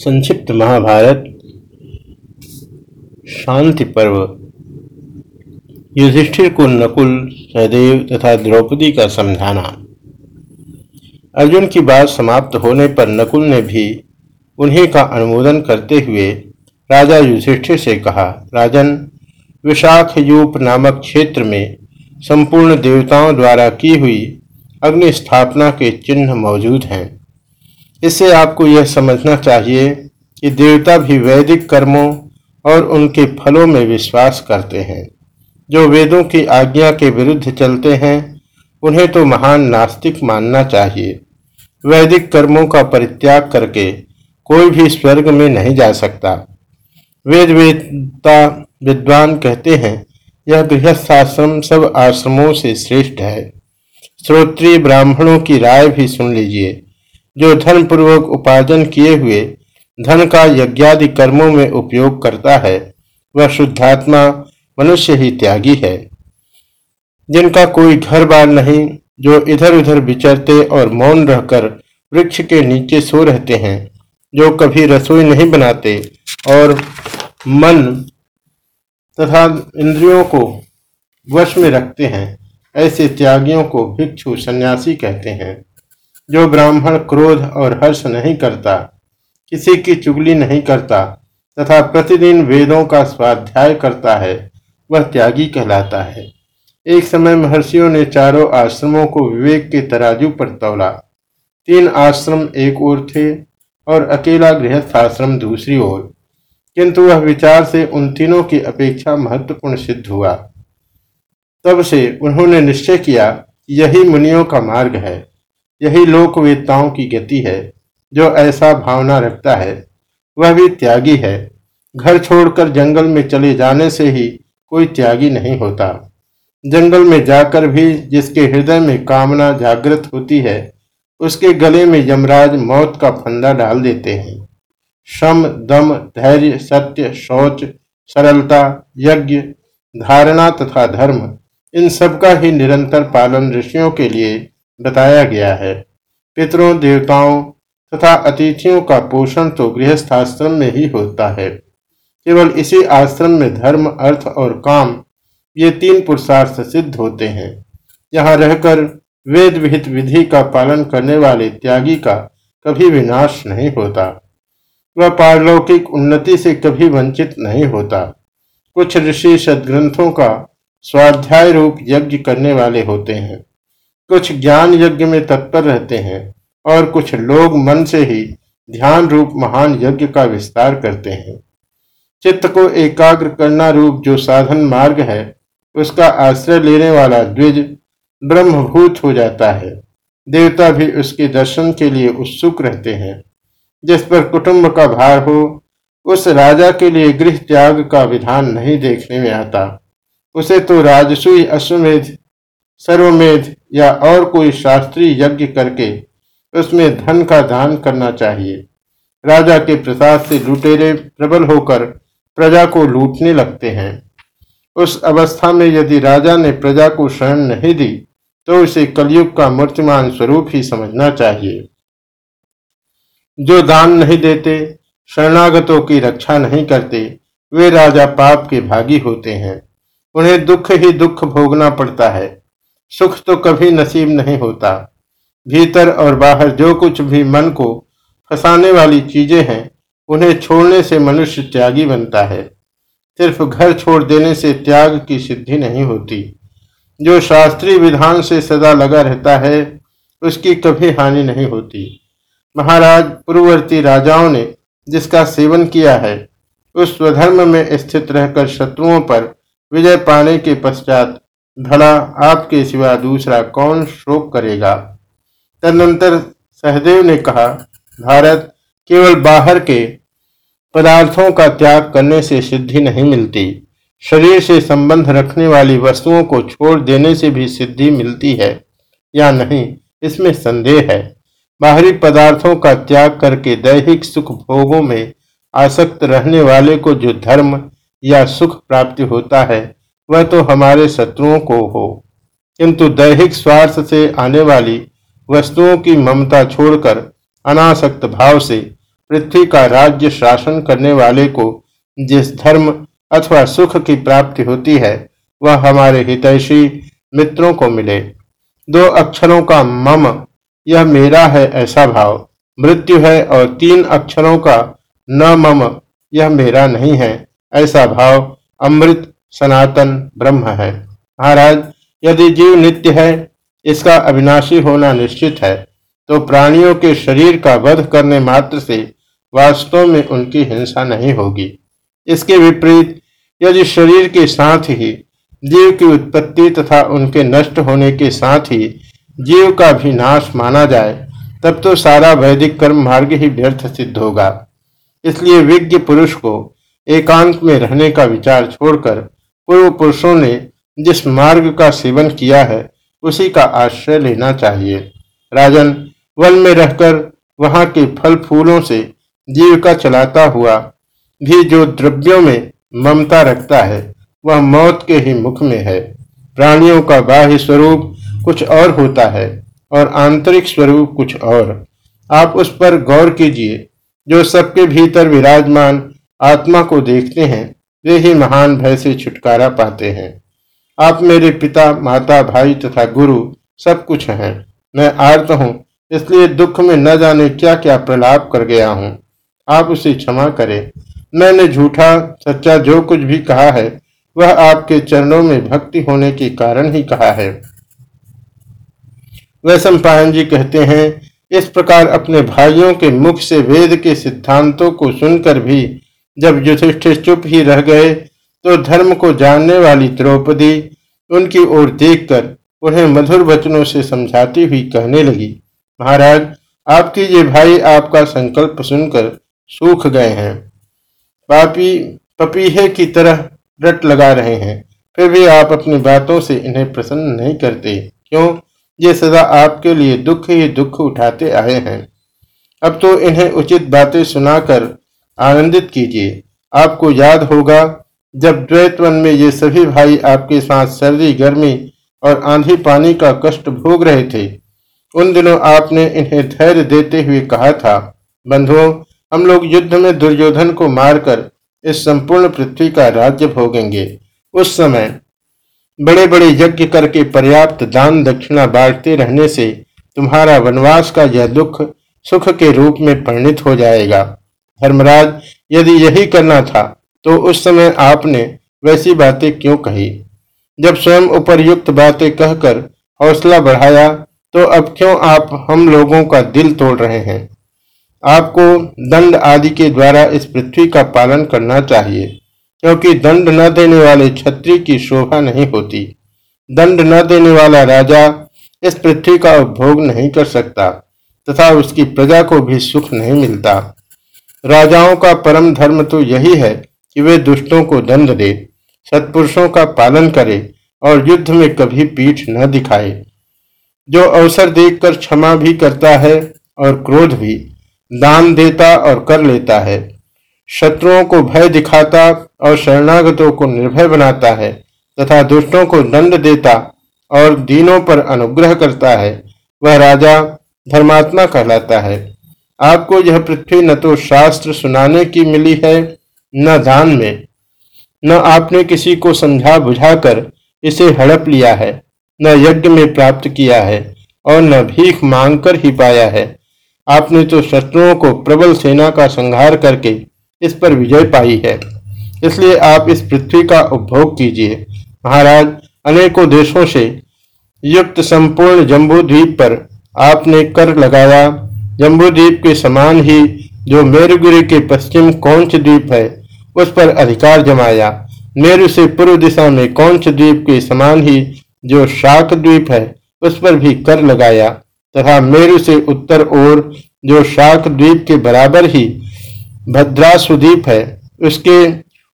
संक्षिप्त महाभारत, शांति पर्व। युधिष्ठिर को नकुल, सहदेव तथा द्रौपदी का समझाना। अर्जुन की बात समाप्त होने पर नकुल ने भी उन्हीं का अनुमोदन करते हुए राजा युधिष्ठिर से कहा, राजन विशाख यूप नामक क्षेत्र में संपूर्ण देवताओं द्वारा की हुई अग्नि स्थापना के चिन्ह मौजूद हैं। इससे आपको यह समझना चाहिए कि देवता भी वैदिक कर्मों और उनके फलों में विश्वास करते हैं। जो वेदों की आज्ञा के विरुद्ध चलते हैं, उन्हें तो महान नास्तिक मानना चाहिए। वैदिक कर्मों का परित्याग करके कोई भी स्वर्ग में नहीं जा सकता। वेद वेदता विद्वान कहते हैं, यह गृहस्थाश्रम सब आश्रमों से श्रेष्ठ है। श्रोत्रीय ब्राह्मणों की राय भी सुन लीजिए। जो धन पूर्वक उपार्जन किए हुए धन का यज्ञादि कर्मों में उपयोग करता है, वह शुद्धात्मा मनुष्य ही त्यागी है। जिनका कोई घर बार नहीं, जो इधर उधर विचरते और मौन रहकर वृक्ष के नीचे सो रहते हैं, जो कभी रसोई नहीं बनाते और मन तथा इंद्रियों को वश में रखते हैं, ऐसे त्यागियों को भिक्षु सन्यासी कहते हैं। जो ब्राह्मण क्रोध और हर्ष नहीं करता, किसी की चुगली नहीं करता, तथा प्रतिदिन वेदों का स्वाध्याय करता है, वह त्यागी कहलाता है। एक समय महर्षियों ने चारों आश्रमों को विवेक के तराजू पर तोला। तीन आश्रम एक ओर थे और अकेला गृहस्थ आश्रम दूसरी ओर। किंतु वह विचार से उन तीनों की अपेक्षा महत्वपूर्ण सिद्ध हुआ। तब से उन्होंने निश्चय किया, यही मुनियों का मार्ग है। यही लोकवेदताओं की गति है, जो ऐसा भावना रखता है। वह भी त्यागी है। घर छोड़कर जंगल में चले जाने से ही कोई त्यागी नहीं होता। जंगल में जाकर भी जिसके हृदय में कामना जागृत होती है, उसके गले में यमराज मौत का फंदा डाल देते हैं। श्रम दम, धैर्य, सत्य, शौच, सरलता, यज्ञ, धारणा तथा धर्म, इन सब का ही निरंतर पालन ऋषियों के लिए बताया गया है। पितरों, देवताओं तथा अतिथियों का पोषण तो गृहस्थाश्रम में ही होता है। केवल इसी आश्रम में धर्म, अर्थ और काम, ये तीन पुरुषार्थ सिद्ध होते हैं। यहाँ रहकर वेद विहित विधि का पालन करने वाले त्यागी का कभी विनाश नहीं होता। वह पारलौकिक उन्नति से कभी वंचित नहीं होता। कुछ ऋषि सदग्रंथों का स्वाध्याय रूप यज्ञ करने वाले होते हैं। कुछ ज्ञान यज्ञ में तत्पर रहते हैं और कुछ लोग मन से ही ध्यान रूप महान यज्ञ का विस्तार करते हैं। चित्त को एकाग्र करना रूप जो साधन मार्ग है, उसका आश्रय लेने वाला द्विज ब्रह्मभूत हो जाता है। देवता भी उसके दर्शन के लिए उत्सुक रहते हैं। जिस पर कुटुंब का भार हो, उस राजा के लिए गृह त्याग का विधान नहीं देखने में आता। उसे तो राजसूय अश्वमेध, सर्वमेध या और कोई शास्त्रीय यज्ञ करके उसमें धन का दान करना चाहिए। राजा के प्रसाद से लुटेरे प्रबल होकर प्रजा को लूटने लगते हैं। उस अवस्था में यदि राजा ने प्रजा को शरण नहीं दी तो उसे कलयुग का मूर्तिमान स्वरूप ही समझना चाहिए। जो दान नहीं देते, शरणागतों की रक्षा नहीं करते, वे राजा पाप के भागी होते हैं। उन्हें दुख ही दुख भोगना पड़ता है। सुख तो कभी नसीब नहीं होता। भीतर और बाहर जो कुछ भी मन को फंसाने वाली चीज़ें हैं, उन्हें छोड़ने से मनुष्य त्यागी बनता है। सिर्फ़ घर छोड़ देने से त्याग की सिद्धि नहीं होती। जो शास्त्रीय विधान से सदा लगा रहता है, उसकी कभी हानि नहीं होती। महाराज, पूर्ववर्ती राजाओं ने जिसका सेवन किया है, उस स्वधर्म में स्थित रहकर शत्रुओं पर विजय पाने के पश्चात भला आपके सिवा दूसरा कौन शोक करेगा? तदनंतर सहदेव ने कहा, भारत केवल बाहर के पदार्थों का त्याग करने से सिद्धि नहीं मिलती। शरीर से संबंध रखने वाली वस्तुओं को छोड़ देने से भी सिद्धि मिलती है या नहीं, इसमें संदेह है। बाहरी पदार्थों का त्याग करके दैहिक सुख भोगों में आसक्त रहने वाले को जो धर्म या सुख प्राप्ति होता है वह तो हमारे शत्रुओं को हो। किंतु दैहिक स्वार्थ से आने वाली वस्तुओं की ममता छोड़कर अनासक्त भाव से पृथ्वी का राज्य शासन करने वाले को जिस धर्म अथवा सुख की प्राप्ति होती है, वह हमारे हितैषी मित्रों को मिले। दो अक्षरों का मम, यह मेरा है ऐसा भाव। मृत्यु है और तीन अक्षरों का न मम, यह मेरा नहीं है, ऐसा भाव। अमृत सनातन ब्रह्म है। महाराज, यदि जीव नित्य है, इसका अविनाशी होना निश्चित है तो प्राणियों के शरीर का वध करने मात्र से वास्तव में उनकी हिंसा नहीं होगी। इसके विपरीत, यदि शरीर के साथ ही जीव की उत्पत्ति तथा उनके नष्ट होने के साथ ही जीव का भी नाश माना जाए, तब तो सारा वैदिक कर्म मार्ग ही व्यर्थ सिद्ध होगा। इसलिए विज्ञ पुरुष को एकांत में रहने का विचार छोड़कर पूर्व पुरुषों ने जिस मार्ग का सेवन किया है, उसी का आश्रय लेना चाहिए। राजन, वन में रहकर वहाँ के फल फूलों से जीविका चलाता हुआ भी जो द्रव्यों में ममता रखता है, वह मौत के ही मुख में है। प्राणियों का बाह्य स्वरूप कुछ और होता है और आंतरिक स्वरूप कुछ और। आप उस पर गौर कीजिए, जो सबके भीतर विराजमान आत्मा को देखते हैं वे ही महान भय से छुटकारा पाते हैं। आप मेरे पिता, माता, भाई तथा गुरु सब कुछ हैं। मैं आर्त हूँ, इसलिए दुख में न जाने क्या क्या प्रलाप कर गया हूँ। आप उसे क्षमा करें। मैंने झूठा, सच्चा जो कुछ भी कहा है, वह आपके चरणों में भक्ति होने के कारण ही कहा है। वैश्व पायन जी कहते हैं, इस प्रकार अपने भाइयों के मुख से वेद के सिद्धांतों को सुनकर भी जब युधिष्ठिर चुप ही रह गए तो धर्म को जानने वाली द्रौपदी उनकी ओर देखकर उन्हें मधुर वचनों से समझाती हुई कहने लगी, महाराज, आपकी ये भाई आपका संकल्प सुनकर सूख गए हैं। पापी, पपीहे की तरह रट लगा रहे हैं। फिर भी आप अपनी बातों से इन्हें प्रसन्न नहीं करते। क्यों? ये सदा आपके लिए दुख ही दुख उठाते आए हैं। अब तो इन्हें उचित बातें सुनाकर आनंदित कीजिए। आपको याद होगा, जब द्वैत वन में ये सभी भाई आपके साथ सर्दी, गर्मी और आंधी पानी का कष्ट भोग रहे थे, उन दिनों आपने इन्हें धैर्य देते हुए कहा था, बंधुओं, हम लोग युद्ध में दुर्योधन को मारकर इस संपूर्ण पृथ्वी का राज्य भोगेंगे। उस समय बड़े बड़े यज्ञ करके पर्याप्त दान दक्षिणा बांटते रहने से तुम्हारा वनवास का यह दुख सुख के रूप में परिणित हो जाएगा। धर्मराज, यदि यही करना था तो उस समय आपने वैसी बातें क्यों कही? जब स्वयं उपरयुक्त बातें कहकर हौसला बढ़ाया तो अब क्यों आप हम लोगों का दिल तोड़ रहे हैं? आपको दंड आदि के द्वारा इस पृथ्वी का पालन करना चाहिए, क्योंकि दंड न देने वाले छत्री की शोभा नहीं होती। दंड न देने वाला राजा इस पृथ्वी का उपभोग नहीं कर सकता, तथा उसकी प्रजा को भी सुख नहीं मिलता। राजाओं का परम धर्म तो यही है कि वे दुष्टों को दंड दे, सत्पुरुषों का पालन करे और युद्ध में कभी पीठ न दिखाए। जो अवसर देखकर क्षमा भी करता है और क्रोध भी, दान देता और कर लेता है। शत्रुओं को भय दिखाता और शरणागतों को निर्भय बनाता है तथा दुष्टों को दंड देता और दीनों पर अनुग्रह करता है, वह राजा धर्मात्मा कहलाता है। आपको यह पृथ्वी न तो शास्त्र सुनाने की मिली है, न दान में। न आपने किसी को समझा बुझाकर इसे हड़प लिया है, न यज्ञ में प्राप्त किया है, और न भीख मांगकर ही पाया है। आपने तो शत्रुओं को प्रबल सेना का संहार करके इस पर विजय पाई है। इसलिए आप इस पृथ्वी का उपभोग कीजिए। महाराज, अनेकों देशों से युक्त संपूर्ण जम्बू द्वीप पर आपने कर लगाया जम्बू द्वीप के समान ही जो मेरुगिरी के पश्चिम कौंच द्वीप है, उस पर अधिकार जमाया। मेरु से पूर्व दिशा में कौंच द्वीप के समान ही जो शाक द्वीप है, उस पर भी कर लगाया। तथा मेरु से उत्तर ओर जो शाक द्वीप के बराबर ही भद्रासुद्वीप है, उसके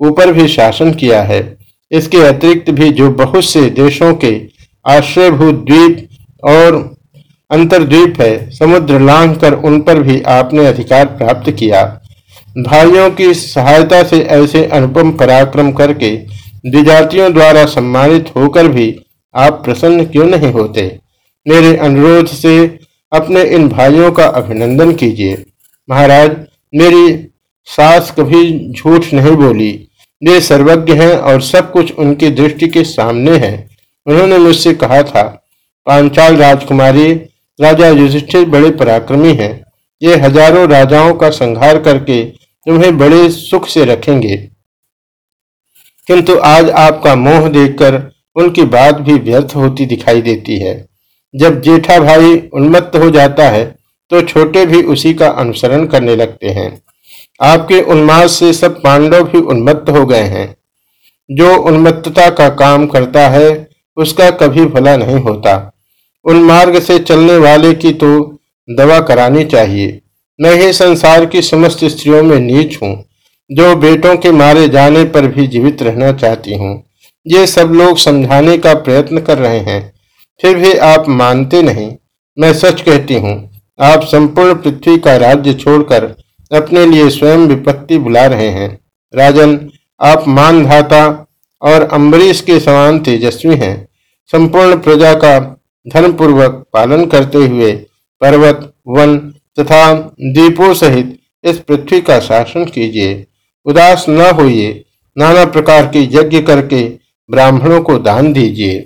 ऊपर भी शासन किया है। इसके अतिरिक्त भी जो बहुत से देशों के आश्रयभूत द्वीप और अंतर्द्वीप है, समुद्र लांघ कर उन पर भी आपने अधिकार प्राप्त किया। भाइयों की सहायता से ऐसे अनुपम पराक्रम करके द्विजातियों द्वारा सम्मानित होकर भी आप प्रसन्न क्यों नहीं होते? मेरे अनुरोध से अपने इन भाइयों का अभिनंदन कीजिए। महाराज, मेरी सास कभी झूठ नहीं बोली। वे सर्वज्ञ हैं और सब कुछ उनकी दृष्टि के सामने है। उन्होंने मुझसे कहा था, पांचाल राजकुमारी राजा युधिष्ठिर बड़े पराक्रमी हैं। ये हज़ारों राजाओं का संहार करके तुम्हें बड़े सुख से रखेंगे। किंतु आज आपका मोह देखकर उनकी बात भी व्यर्थ होती दिखाई देती है। जब जेठा भाई उन्मत्त हो जाता है तो छोटे भी उसी का अनुसरण करने लगते हैं। आपके उन्माद से सब पांडव भी उन्मत्त हो गए हैं। जो उन्मत्तता का काम करता है, उसका कभी भला नहीं होता। उन मार्ग से चलने वाले की तो दवा करानी चाहिए। मैं ही संसार की समस्त स्त्रियों में नीच हूँ, जो बेटों के मारे जाने पर भी जीवित रहना चाहती हूँ। ये सब लोग समझाने का प्रयत्न कर रहे हैं। फिर भी आप मानते नहीं। मैं सच कहती हूँ, आप संपूर्ण पृथ्वी का राज्य छोड़कर अपने लिए स्वयं विपत्ति बुला रहे हैं। राजन, आप मानधाता और अम्बरीश के समान तेजस्वी हैं। संपूर्ण प्रजा का धनपूर्वक पालन करते हुए पर्वत, वन तथा दीपों सहित इस पृथ्वी का शासन कीजिए। उदास न होइए, नाना प्रकार के यज्ञ करके ब्राह्मणों को दान दीजिए।